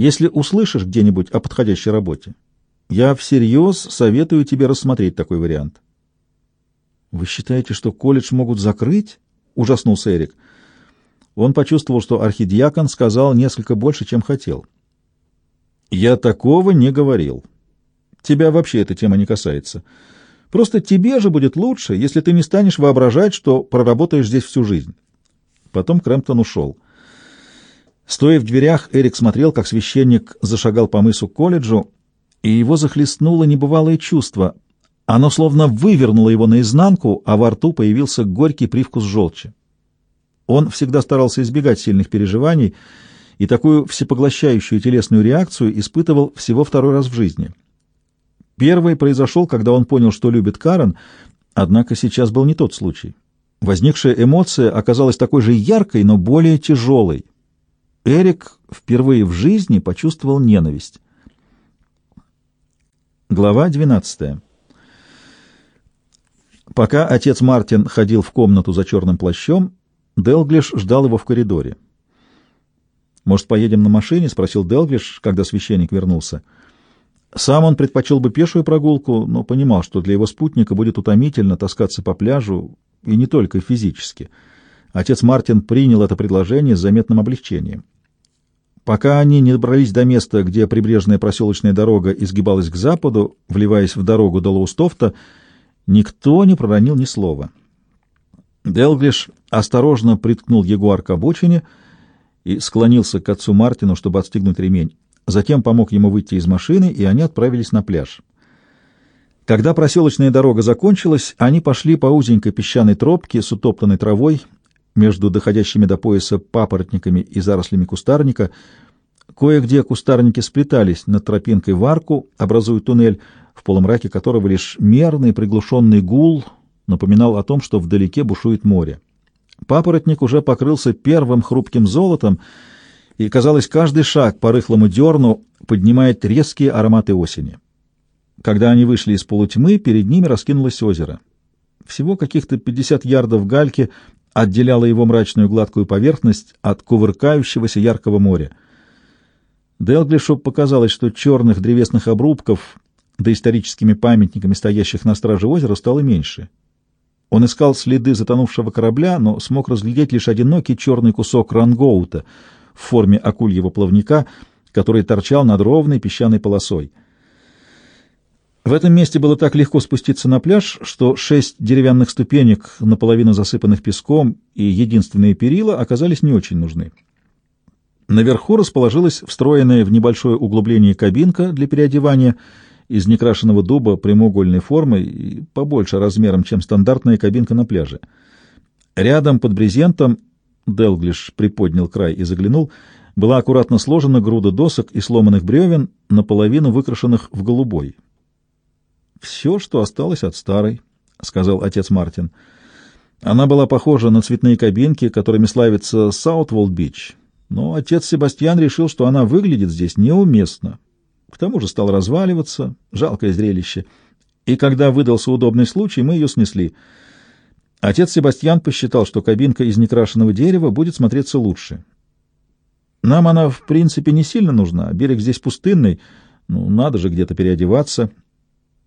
Если услышишь где-нибудь о подходящей работе, я всерьез советую тебе рассмотреть такой вариант. «Вы считаете, что колледж могут закрыть?» — ужаснулся Эрик. Он почувствовал, что архидиакон сказал несколько больше, чем хотел. «Я такого не говорил. Тебя вообще эта тема не касается. Просто тебе же будет лучше, если ты не станешь воображать, что проработаешь здесь всю жизнь». Потом Крэмптон ушел. Стоя в дверях, Эрик смотрел, как священник зашагал по мысу к колледжу, и его захлестнуло небывалое чувство. Оно словно вывернуло его наизнанку, а во рту появился горький привкус желчи. Он всегда старался избегать сильных переживаний, и такую всепоглощающую телесную реакцию испытывал всего второй раз в жизни. Первый произошел, когда он понял, что любит Карен, однако сейчас был не тот случай. Возникшая эмоция оказалась такой же яркой, но более тяжелой. Эрик впервые в жизни почувствовал ненависть. Глава 12. Пока отец Мартин ходил в комнату за черным плащом, Делглиш ждал его в коридоре. «Может, поедем на машине?» — спросил Делглиш, когда священник вернулся. Сам он предпочел бы пешую прогулку, но понимал, что для его спутника будет утомительно таскаться по пляжу, и не только физически. Отец Мартин принял это предложение с заметным облегчением. Пока они не добрались до места, где прибрежная проселочная дорога изгибалась к западу, вливаясь в дорогу до Лоустофта, никто не проронил ни слова. Делглиш осторожно приткнул ягуар к обочине и склонился к отцу Мартину, чтобы отстегнуть ремень. Затем помог ему выйти из машины, и они отправились на пляж. Когда проселочная дорога закончилась, они пошли по узенькой песчаной тропке с утоптанной травой, между доходящими до пояса папоротниками и зарослями кустарника. Кое-где кустарники сплетались над тропинкой в арку, образуя туннель, в полумраке которого лишь мерный приглушенный гул напоминал о том, что вдалеке бушует море. Папоротник уже покрылся первым хрупким золотом, и, казалось, каждый шаг по рыхлому дерну поднимает резкие ароматы осени. Когда они вышли из полутьмы, перед ними раскинулось озеро. Всего каких-то пятьдесят ярдов гальки отделяла его мрачную гладкую поверхность от кувыркающегося яркого моря. Делглишу показалось, что черных древесных обрубков, да историческими памятниками, стоящих на страже озера, стало меньше. Он искал следы затонувшего корабля, но смог разглядеть лишь одинокий черный кусок рангоута в форме акульего плавника, который торчал над ровной песчаной полосой — в этом месте было так легко спуститься на пляж, что шесть деревянных ступенек, наполовину засыпанных песком, и единственные перила оказались не очень нужны. Наверху расположилась встроенная в небольшое углубление кабинка для переодевания из некрашенного дуба прямоугольной формы и побольше размером, чем стандартная кабинка на пляже. Рядом под брезентом Делглиш приподнял край и заглянул, была аккуратно сложена груда досок и сломанных бревен, наполовину выкрашенных в голубой — «Все, что осталось от старой», — сказал отец Мартин. Она была похожа на цветные кабинки, которыми славится Саутволд-Бич, но отец Себастьян решил, что она выглядит здесь неуместно. К тому же стал разваливаться, жалкое зрелище. И когда выдался удобный случай, мы ее снесли. Отец Себастьян посчитал, что кабинка из некрашенного дерева будет смотреться лучше. Нам она, в принципе, не сильно нужна. Берег здесь пустынный, ну, надо же где-то переодеваться.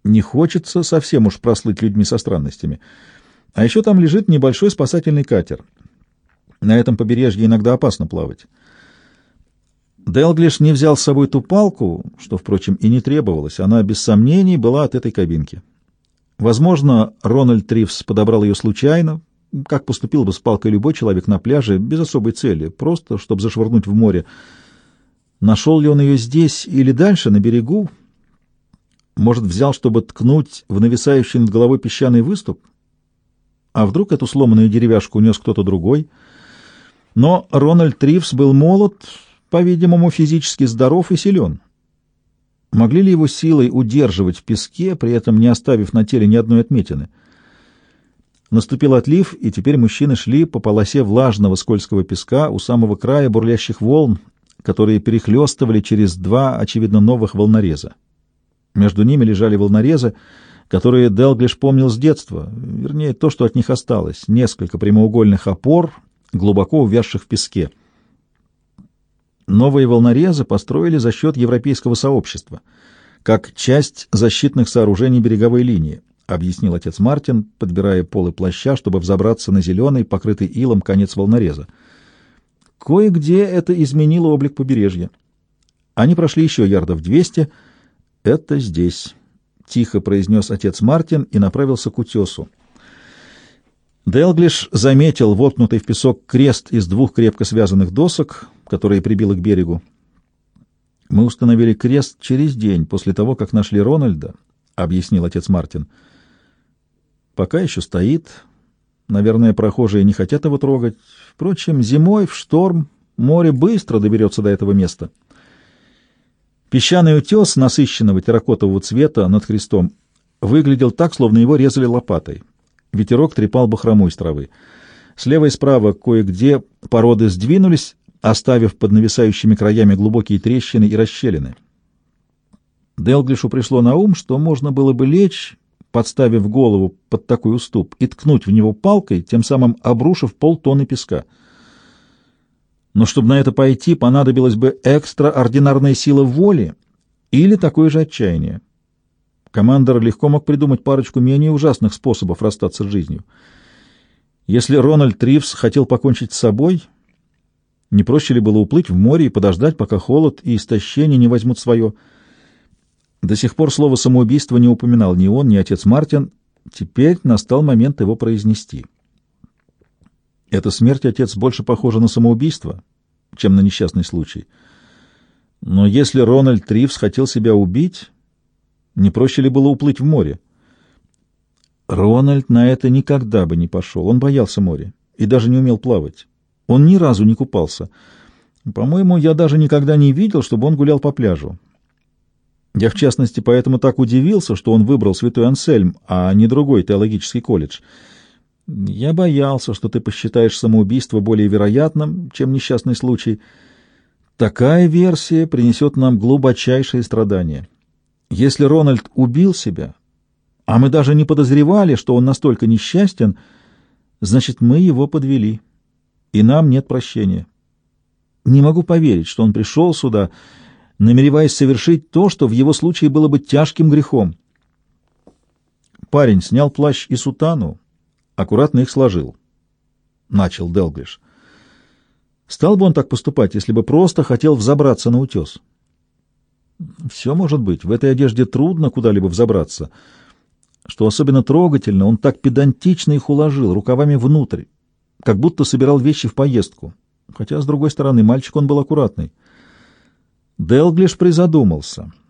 Не хочется совсем уж прослыть людьми со странностями. А еще там лежит небольшой спасательный катер. На этом побережье иногда опасно плавать. Делглиш не взял с собой ту палку, что, впрочем, и не требовалось. Она, без сомнений, была от этой кабинки. Возможно, Рональд Тривс подобрал ее случайно, как поступил бы с палкой любой человек на пляже, без особой цели, просто чтобы зашвырнуть в море. Нашел ли он ее здесь или дальше, на берегу, может, взял, чтобы ткнуть в нависающий над головой песчаный выступ? А вдруг эту сломанную деревяшку унес кто-то другой? Но Рональд Тривс был молод, по-видимому, физически здоров и силен. Могли ли его силой удерживать в песке, при этом не оставив на теле ни одной отметины? Наступил отлив, и теперь мужчины шли по полосе влажного скользкого песка у самого края бурлящих волн, которые перехлестывали через два, очевидно, новых волнореза. Между ними лежали волнорезы, которые Делглиш помнил с детства, вернее, то, что от них осталось, несколько прямоугольных опор, глубоко увязших в песке. Новые волнорезы построили за счет европейского сообщества, как часть защитных сооружений береговой линии, объяснил отец Мартин, подбирая полы плаща, чтобы взобраться на зеленый, покрытый илом конец волнореза. Кое-где это изменило облик побережья. Они прошли еще ярдов двести. «Это здесь», — тихо произнес отец Мартин и направился к утесу. Делглиш заметил воткнутый в песок крест из двух крепко связанных досок, которые прибило к берегу. «Мы установили крест через день после того, как нашли Рональда», — объяснил отец Мартин. «Пока еще стоит. Наверное, прохожие не хотят его трогать. Впрочем, зимой в шторм море быстро доберется до этого места». Песчаный утес насыщенного терракотового цвета над крестом выглядел так, словно его резали лопатой. Ветерок трепал бахрому из травы. Слева и справа кое-где породы сдвинулись, оставив под нависающими краями глубокие трещины и расщелины. Делглишу пришло на ум, что можно было бы лечь, подставив голову под такой уступ, и ткнуть в него палкой, тем самым обрушив полтонны песка. Но чтобы на это пойти, понадобилась бы экстраординарная сила воли или такое же отчаяние. Командор легко мог придумать парочку менее ужасных способов расстаться с жизнью. Если Рональд Тривс хотел покончить с собой, не проще ли было уплыть в море и подождать, пока холод и истощение не возьмут свое? До сих пор слово «самоубийство» не упоминал ни он, ни отец Мартин. Теперь настал момент его произнести. Эта смерть, отец, больше похожа на самоубийство, чем на несчастный случай. Но если Рональд Тривс хотел себя убить, не проще ли было уплыть в море? Рональд на это никогда бы не пошел. Он боялся моря и даже не умел плавать. Он ни разу не купался. По-моему, я даже никогда не видел, чтобы он гулял по пляжу. Я, в частности, поэтому так удивился, что он выбрал Святой Ансельм, а не другой теологический колледж. Я боялся, что ты посчитаешь самоубийство более вероятным, чем несчастный случай. Такая версия принесет нам глубочайшие страдания. Если Рональд убил себя, а мы даже не подозревали, что он настолько несчастен, значит, мы его подвели, и нам нет прощения. Не могу поверить, что он пришел сюда, намереваясь совершить то, что в его случае было бы тяжким грехом. Парень снял плащ и сутану, аккуратно их сложил. Начал Делглиш. Стал бы он так поступать, если бы просто хотел взобраться на утес? Все может быть. В этой одежде трудно куда-либо взобраться. Что особенно трогательно, он так педантично их уложил, рукавами внутрь, как будто собирал вещи в поездку. Хотя, с другой стороны, мальчик он был аккуратный. Делглиш призадумался —